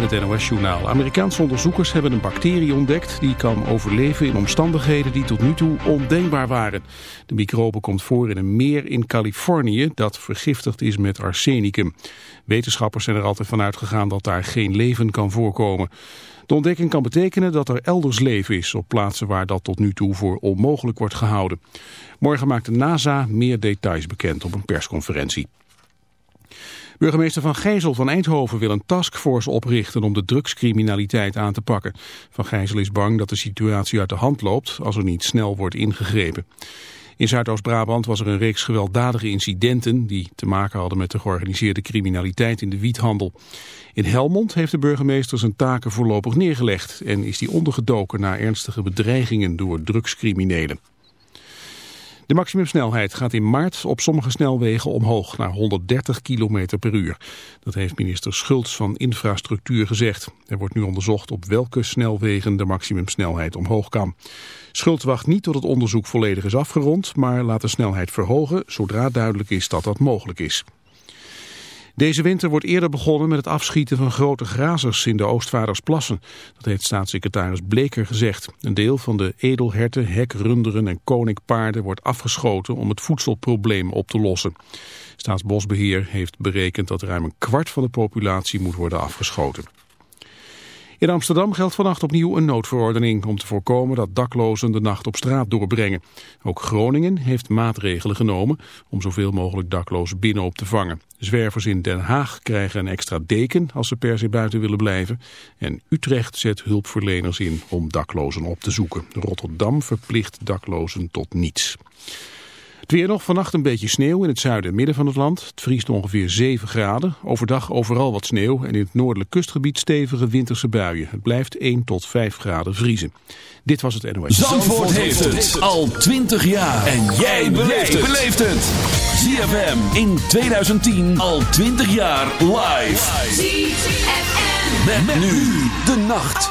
met het NOS-journaal. Amerikaanse onderzoekers hebben een bacterie ontdekt die kan overleven in omstandigheden die tot nu toe ondenkbaar waren. De microbe komt voor in een meer in Californië dat vergiftigd is met arsenicum. Wetenschappers zijn er altijd van uitgegaan dat daar geen leven kan voorkomen. De ontdekking kan betekenen dat er elders leven is op plaatsen waar dat tot nu toe voor onmogelijk wordt gehouden. Morgen maakt de NASA meer details bekend op een persconferentie. Burgemeester Van Gijzel van Eindhoven wil een taskforce oprichten om de drugscriminaliteit aan te pakken. Van Gijzel is bang dat de situatie uit de hand loopt als er niet snel wordt ingegrepen. In Zuidoost-Brabant was er een reeks gewelddadige incidenten die te maken hadden met de georganiseerde criminaliteit in de wiethandel. In Helmond heeft de burgemeester zijn taken voorlopig neergelegd en is die ondergedoken na ernstige bedreigingen door drugscriminelen. De maximumsnelheid gaat in maart op sommige snelwegen omhoog naar 130 km per uur. Dat heeft minister Schultz van Infrastructuur gezegd. Er wordt nu onderzocht op welke snelwegen de maximumsnelheid omhoog kan. Schultz wacht niet tot het onderzoek volledig is afgerond, maar laat de snelheid verhogen zodra duidelijk is dat dat mogelijk is. Deze winter wordt eerder begonnen met het afschieten van grote grazers in de Oostvaardersplassen. Dat heeft staatssecretaris Bleker gezegd. Een deel van de edelherten, hekrunderen en koninkpaarden wordt afgeschoten om het voedselprobleem op te lossen. Staatsbosbeheer heeft berekend dat ruim een kwart van de populatie moet worden afgeschoten. In Amsterdam geldt vannacht opnieuw een noodverordening om te voorkomen dat daklozen de nacht op straat doorbrengen. Ook Groningen heeft maatregelen genomen om zoveel mogelijk daklozen binnen op te vangen. Zwervers in Den Haag krijgen een extra deken als ze per se buiten willen blijven. En Utrecht zet hulpverleners in om daklozen op te zoeken. Rotterdam verplicht daklozen tot niets. Weer nog vannacht een beetje sneeuw in het zuiden en midden van het land. Het vriest ongeveer 7 graden. Overdag overal wat sneeuw en in het noordelijk kustgebied stevige winterse buien. Het blijft 1 tot 5 graden vriezen. Dit was het NOS. Zandvoort, Zandvoort heeft het al 20 jaar. En jij beleeft het. ZFM in 2010 al 20 jaar live. ZFM. Met, nu de nacht.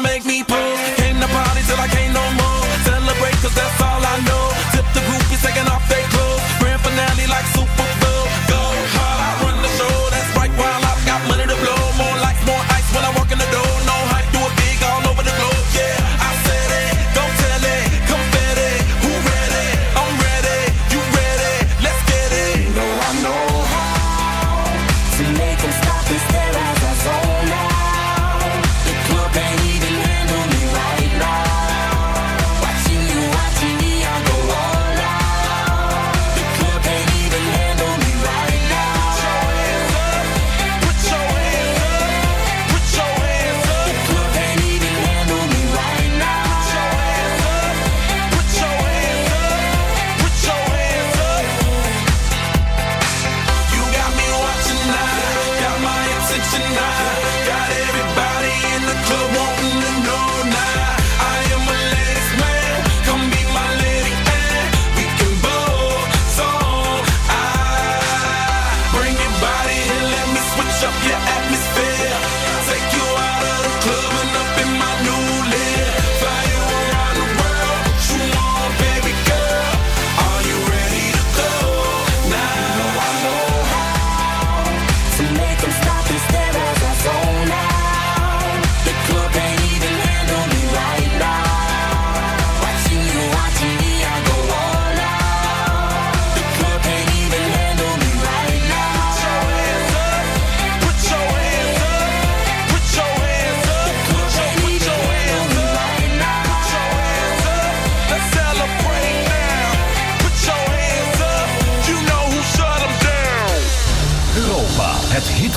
make me pull.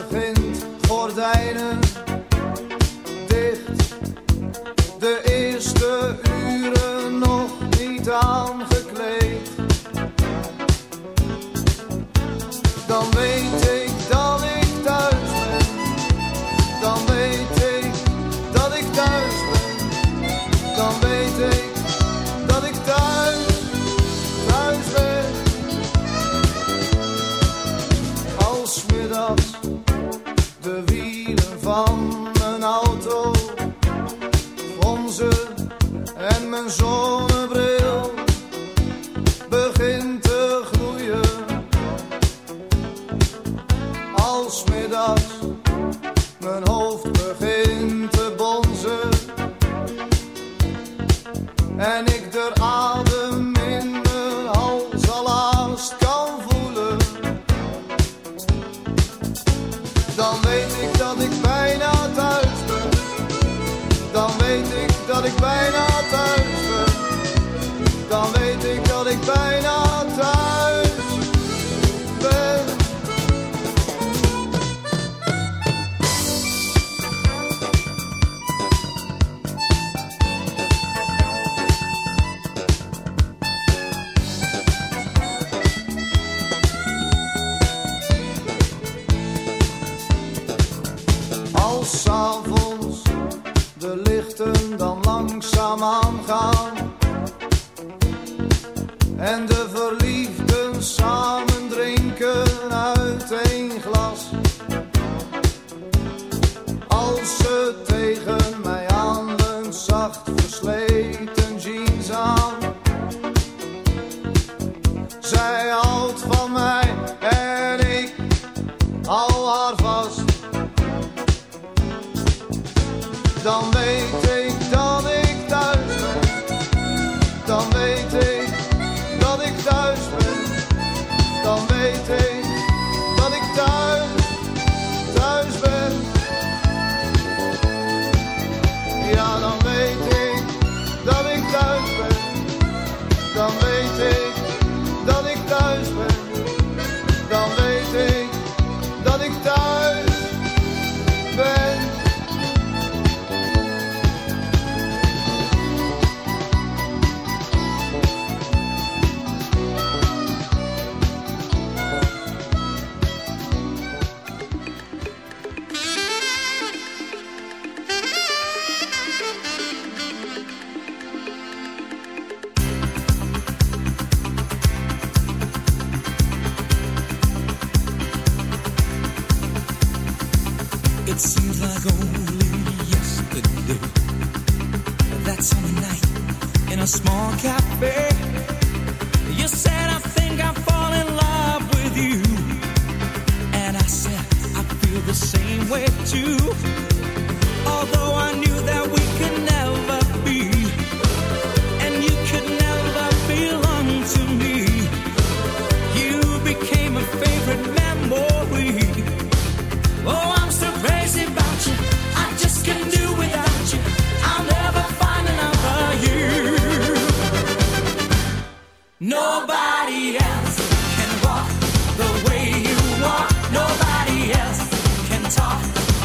ZFM. en mijn zonnebril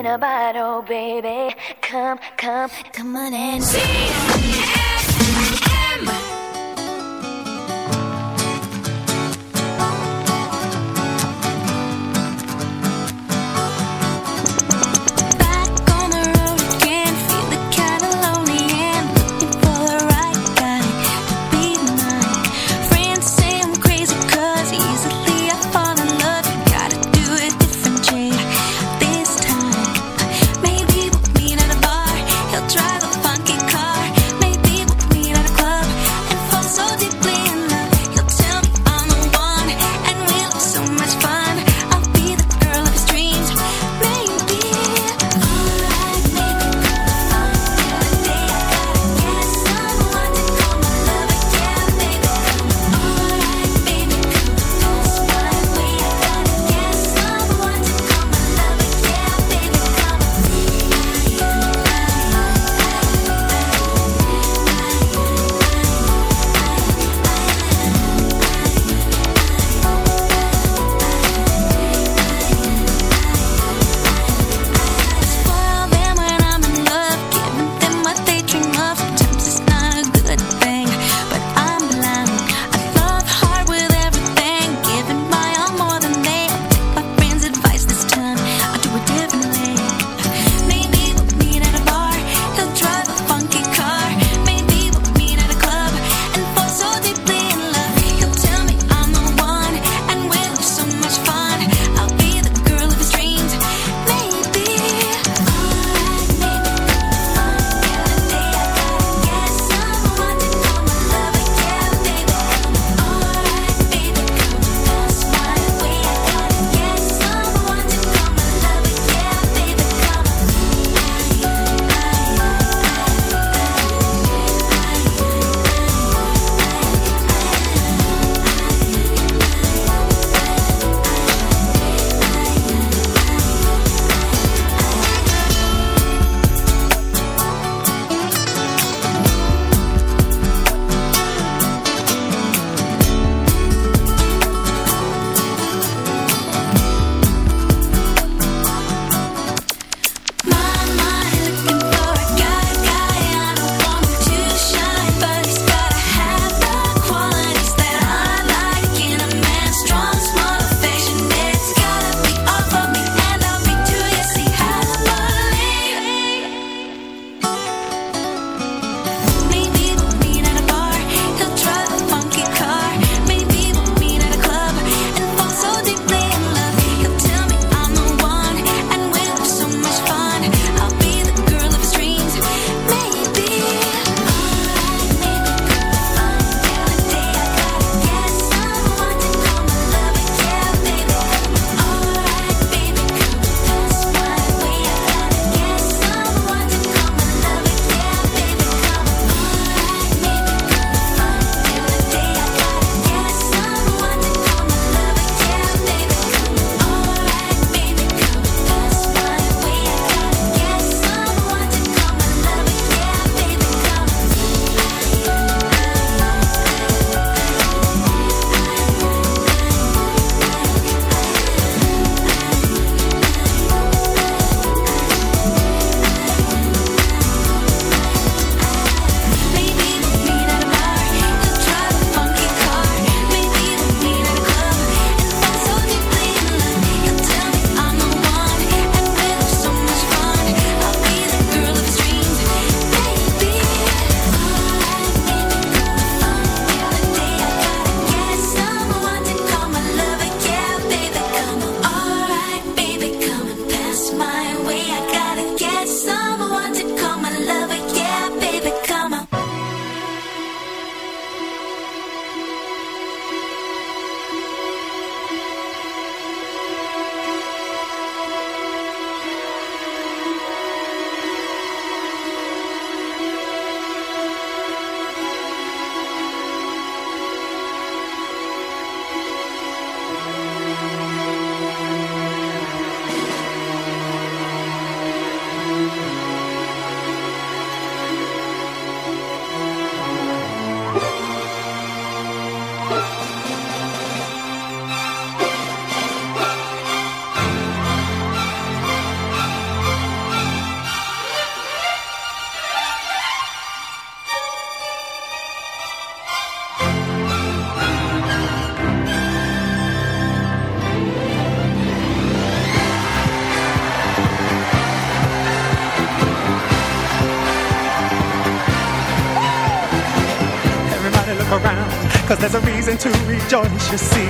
in a bottle, baby. Come, come, come on and see. don't you see?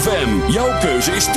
ZFM. Jouw keuze is